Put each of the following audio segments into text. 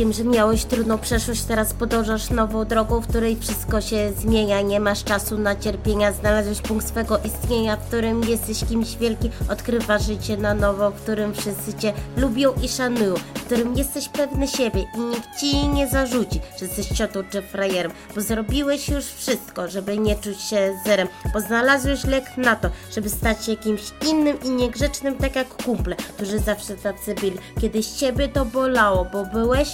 Wiem, że miałeś trudną przeszłość, teraz podążasz nową drogą, w której wszystko się zmienia, nie masz czasu na cierpienia, znalazłeś punkt swego istnienia, w którym jesteś kimś wielkim, odkrywasz życie na nowo, w którym wszyscy cię lubią i szanują, którym jesteś pewny siebie i nikt ci nie zarzuci, że jesteś ciotą czy frajerem, bo zrobiłeś już wszystko, żeby nie czuć się zerem, bo znalazłeś lek na to, żeby stać się kimś innym i niegrzecznym, tak jak kumple, którzy zawsze tacy byli. Kiedyś ciebie to bolało, bo byłeś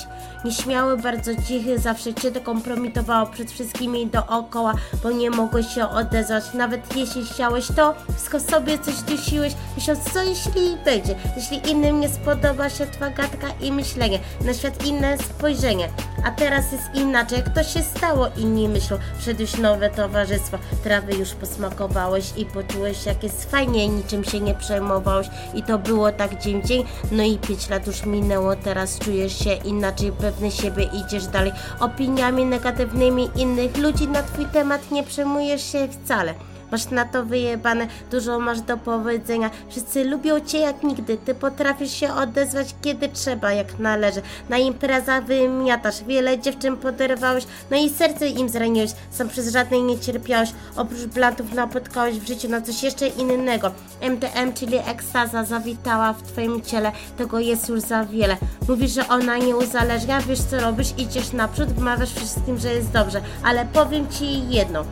nieśmiały, bardzo cichy, zawsze cię to kompromitowało przed wszystkimi dookoła, bo nie mogłeś się odezwać, nawet jeśli chciałeś to, wszystko sobie coś dusiłeś, myśląc co jeśli będzie, jeśli innym nie spodoba się twoja gadka i myślenie, na świat inne spojrzenie, a teraz jest inaczej, jak to się stało, inni myślą, wszedłeś nowe towarzystwo, trawy już posmakowałeś i poczułeś jak jest fajnie, niczym się nie przejmowałeś. I to było tak dzień w dzień, no i pięć lat już minęło, teraz czujesz się inaczej, pewny siebie, idziesz dalej, opiniami negatywnymi innych ludzi na twój temat nie przejmujesz się wcale. Masz na to wyjebane, dużo masz do powiedzenia. Wszyscy lubią cię jak nigdy. Ty potrafisz się odezwać kiedy trzeba, jak należy. Na imprezach wymiatasz, wiele dziewczyn poderwałeś, no i serce im zraniłeś. Sam przez żadnej nie cierpiałeś. Oprócz blantów napotkałeś w życiu na coś jeszcze innego. MTM, czyli ekstaza, zawitała w twoim ciele. Tego jest już za wiele. Mówisz, że ona nie uzależnia, wiesz co robisz, idziesz naprzód, wmawiasz wszystkim, że jest dobrze. Ale powiem ci jedno.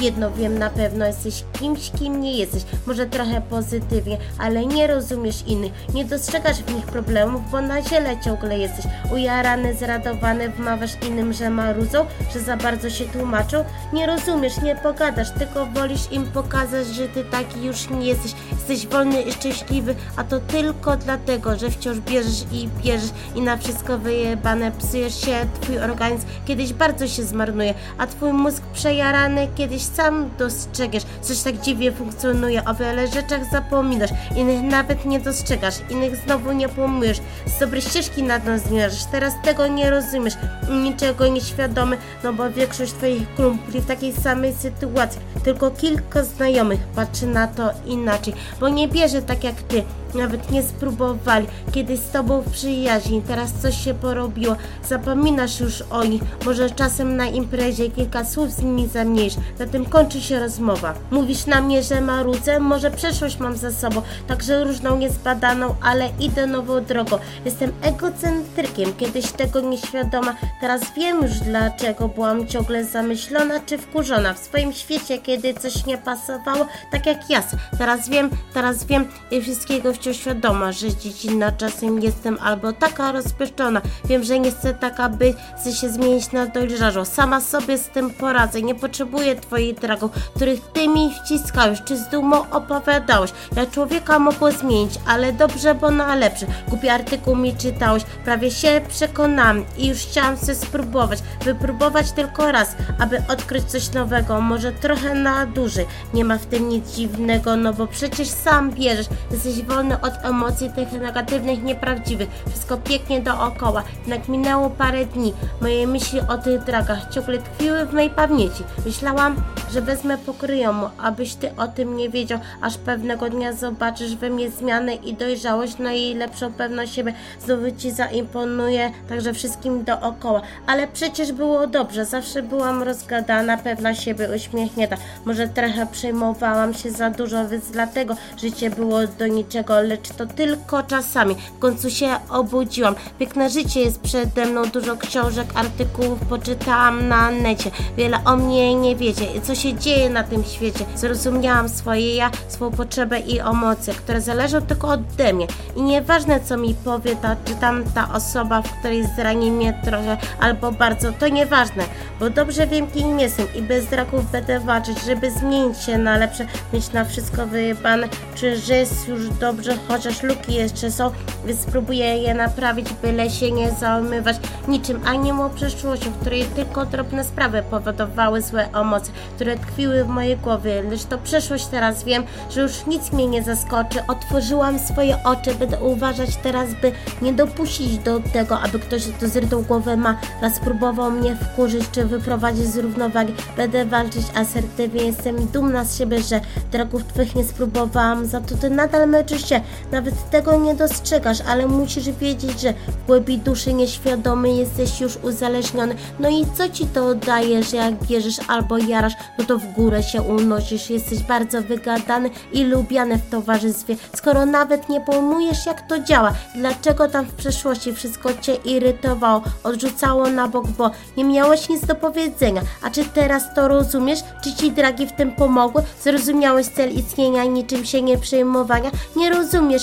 Jedno wiem na pewno, jesteś kimś, kim nie jesteś. Może trochę pozytywnie, ale nie rozumiesz innych. Nie dostrzegasz w nich problemów, bo na ziele ciągle jesteś. Ujarany, zradowany, wmawiasz innym, że marudzą, że za bardzo się tłumaczą. Nie rozumiesz, nie pogadasz, tylko wolisz im pokazać, że ty taki już nie jesteś. Jesteś wolny i szczęśliwy, a to tylko dlatego, że wciąż bierzesz i bierzesz i na wszystko wyjebane psujesz się, twój organizm kiedyś bardzo się zmarnuje, a twój mózg przejarany kiedyś sam dostrzegasz, coś tak dziwnie funkcjonuje, o wiele rzeczach zapominasz, innych nawet nie dostrzegasz, innych znowu nie pomujesz, z dobrej ścieżki nad nas zmierzasz, teraz tego nie rozumiesz, niczego nieświadomy, no bo większość twoich kumpli w takiej samej sytuacji, tylko kilka znajomych patrzy na to inaczej, bo nie bierze tak jak ty, nawet nie spróbowali. Kiedyś z tobą przyjaźni, teraz coś się porobiło. Zapominasz już o nich. Może czasem na imprezie kilka słów z nimi zamniejsz. Na tym kończy się rozmowa. Mówisz na mnie, że marudzę? Może przeszłość mam za sobą, także różną niezbadaną, ale idę nową drogą. Jestem egocentrykiem, kiedyś tego nieświadoma. Teraz wiem już dlaczego byłam ciągle zamyślona czy wkurzona w swoim świecie, kiedy coś nie pasowało, tak jak ja. Teraz wiem, teraz wiem i wszystkiego wciąż świadoma, że dziecinna czasem jestem albo taka rozpieszczona. Wiem, że nie chcę taka być, chcę się zmienić na dojrzarzą. Sama sobie z tym poradzę. Nie potrzebuję twoich dragów, których ty mi wciskałeś, czy z dumą opowiadałeś. Ja człowieka mogło zmienić, ale dobrze, bo na lepsze. Głupi artykuł mi czytałeś, prawie się przekonałam i już chciałam sobie spróbować. Wypróbować tylko raz, aby odkryć coś nowego, może trochę na dłużej. Nie ma w tym nic dziwnego, no bo przecież sam bierzesz, jesteś wolny od emocji tych negatywnych, nieprawdziwych. Wszystko pięknie dookoła. Jednak minęło parę dni. Moje myśli o tych dragach ciągle tkwiły w mojej pamięci. Myślałam, że wezmę pokryjomu, abyś ty o tym nie wiedział, aż pewnego dnia zobaczysz we mnie zmianę i dojrzałość, no i lepszą pewność siebie. Znowu ci zaimponuje, także wszystkim dookoła. Ale przecież było dobrze, zawsze byłam rozgadana, pewna siebie, uśmiechnięta. Może trochę przejmowałam się za dużo, więc dlatego życie było do niczego, lecz to tylko czasami. W końcu się obudziłam. Piękne życie jest przede mną, dużo książek, artykułów poczytałam na necie. Wiele o mnie nie wiecie co się dzieje na tym świecie. Zrozumiałam swoje ja, swoją potrzebę i emocje, które zależą tylko ode mnie. I nieważne co mi powie ta czy tamta osoba, w której zrani mnie trochę albo bardzo, to nieważne, bo dobrze wiem kim jestem i bez draków będę walczyć, żeby zmienić się na lepsze, mieć na wszystko wyjebane, czy że jest już dobrze, chociaż luki jeszcze są, więc spróbuję je naprawić, byle się nie załamywać niczym aniołą przeszłością, w której tylko drobne sprawy powodowały złe emocje, które tkwiły w mojej głowie, lecz to przeszłość teraz wiem, że już nic mnie nie zaskoczy. Otworzyłam swoje oczy, będę uważać teraz, by nie dopuścić do tego, aby ktoś to zrytą głowę ma, raz próbował mnie wkurzyć czy wyprowadzić z równowagi. Będę walczyć asertywnie, jestem dumna z siebie, że drogów twych nie spróbowałam, za to ty nadal meczysz się Nawet tego nie dostrzegasz, ale musisz wiedzieć, że w głębi duszy nieświadomy jesteś już uzależniony. No i co ci to daje, że jak bierzesz albo jarasz, no to w górę się unosisz. Jesteś bardzo wygadany i lubiany w towarzystwie, skoro nawet nie pojmujesz jak to działa. Dlaczego tam w przeszłości wszystko cię irytowało, odrzucało na bok, bo nie miałeś nic do powiedzenia. A czy teraz to rozumiesz? Czy ci dragi w tym pomogły? Zrozumiałeś cel istnienia niczym się nie przejmowania? Nie rozumiesz,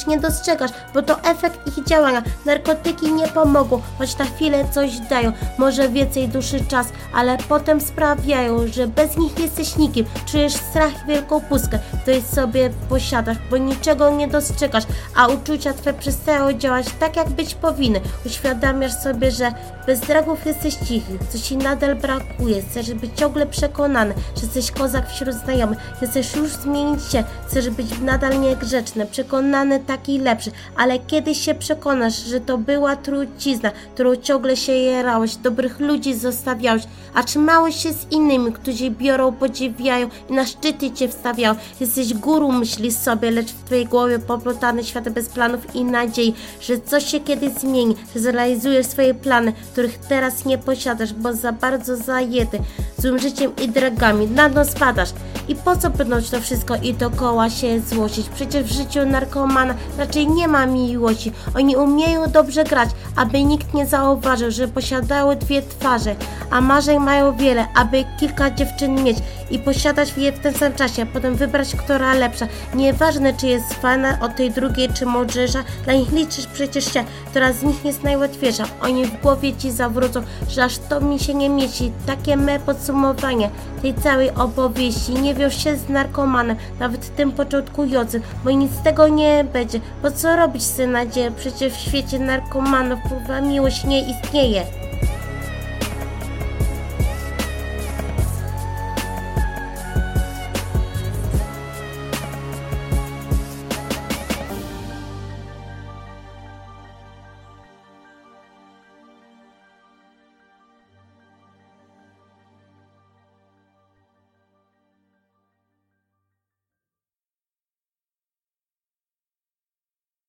nie dostrzegasz, bo to efekt ich działania. Narkotyki nie pomogą, choć na chwilę coś dają, może więcej duszy czas, ale potem sprawiają, że bez nich jesteś nikim. Czujesz strach wielką pustkę, której sobie posiadasz, bo niczego nie dostrzegasz, a uczucia twe przestają działać tak, jak być powinny. Uświadamiasz sobie, że bez dragów jesteś cichy, co ci nadal brakuje. Chcesz być ciągle przekonany, że jesteś kozak wśród znajomych. Chcesz już zmienić się, chcesz być nadal niegrzeczny, przekonany taki lepszy, ale kiedyś się przekonasz, że to była trucizna, którą ciągle się jerałeś, dobrych ludzi zostawiałeś, a trzymałeś się z innymi, którzy biorą, podziwiają i na szczyty cię wstawiają. Jesteś guru, myślisz sobie, lecz w twojej głowie poplątany świat bez planów i nadziei, że coś się kiedyś zmieni, że zrealizujesz swoje plany, których teraz nie posiadasz, bo za bardzo zajęty złym życiem i dragami, na dno spadasz. I po co brnąć to wszystko i dookoła się złościć? Przecież w życiu narkomana raczej nie ma miłości. Oni umieją dobrze grać, aby nikt nie zauważył, że posiadały dwie twarze, a marzeń mają wiele, aby kilka dziewczyn mieć i posiadać je w tym samym czasie, a potem wybrać, która lepsza. Nieważne, czy jest fajna od tej drugiej, czy mądrzejsza, dla nich liczysz przecież się, która z nich jest najłatwiejsza. Oni w głowie ci zawrócą, że aż to mi się nie mieści. Takie me podsumowanie tej całej opowieści. Nie wiąż się z narkomanem, nawet tym początkującym, bo nic z tego nie będzie. Po co robić sobie nadzieję? Przecież w świecie narkomanów kurwa miłość nie istnieje.